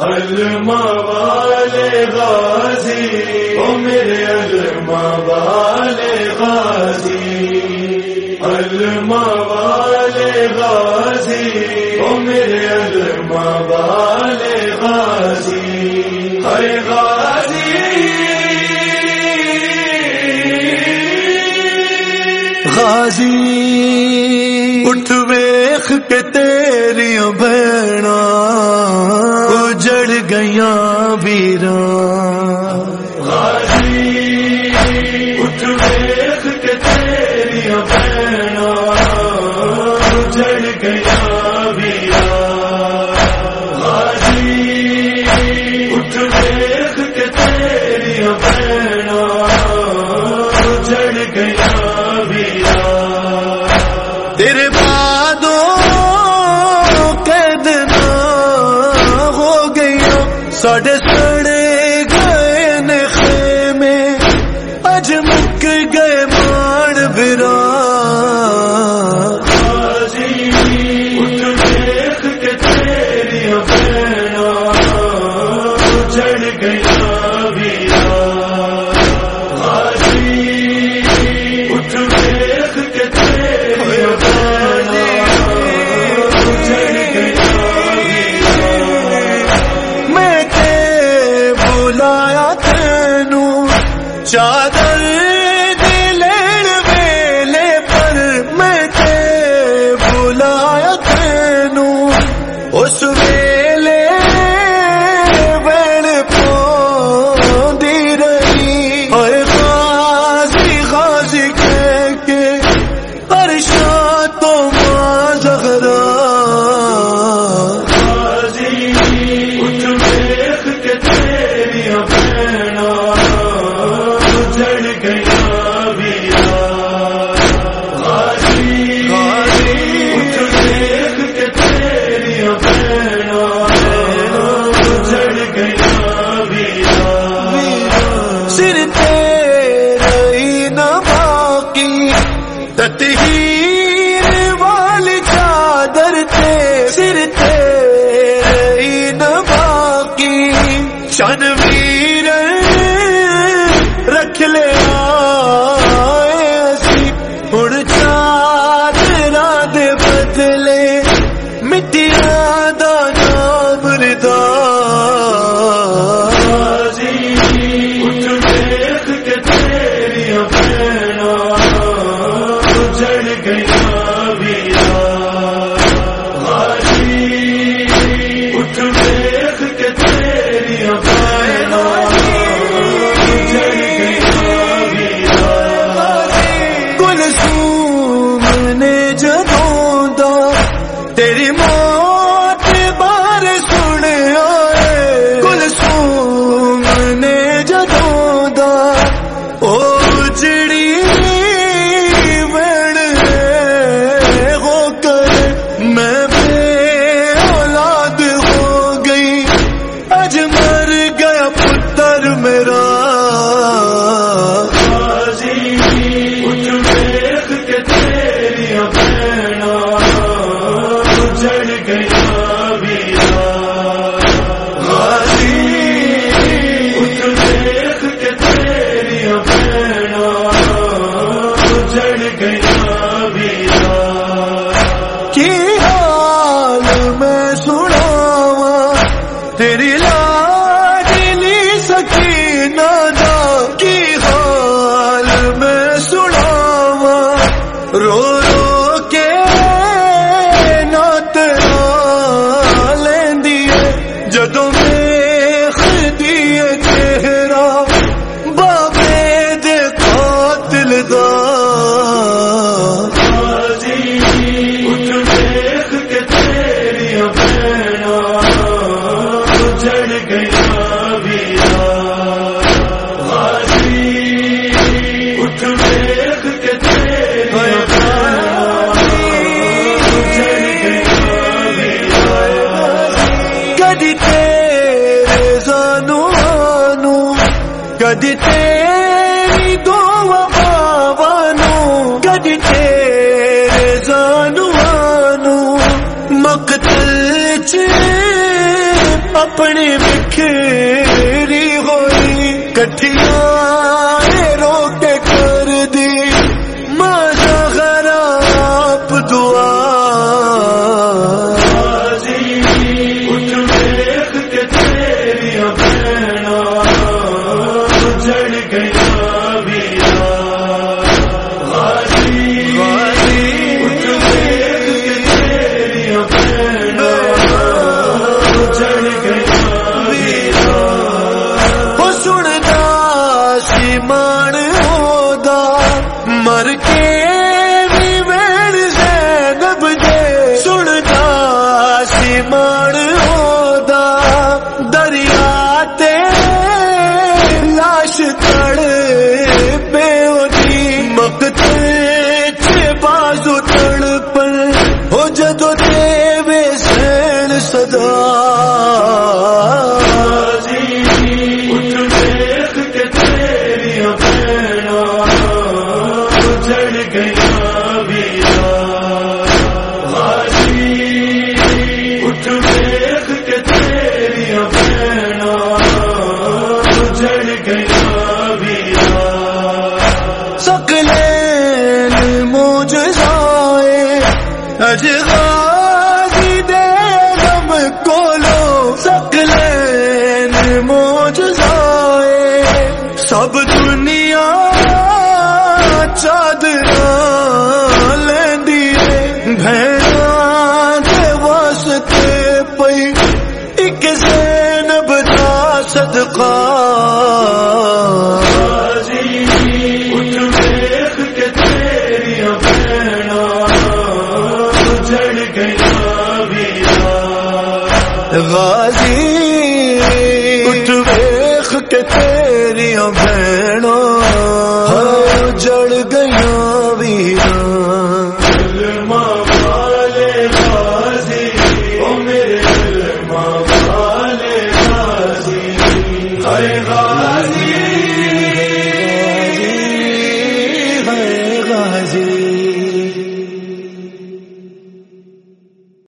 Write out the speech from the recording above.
علما والے غازی، او میرے علما والے غازی۔ علما والے غازی، او میرے علما والے غازی۔ ہر غازی۔ غازی، اٹھ ویخ کے تیری بھائی گیا ویران اٹھ دیکھ کے تیری بہن ساڑھے چاد گیا بھی حال میں سناوا تیری لاجلی سکی نادا کی حال میں سناوا رو شہیدوں کر کے تیریاں غازی اٹھ ویخ کے تیری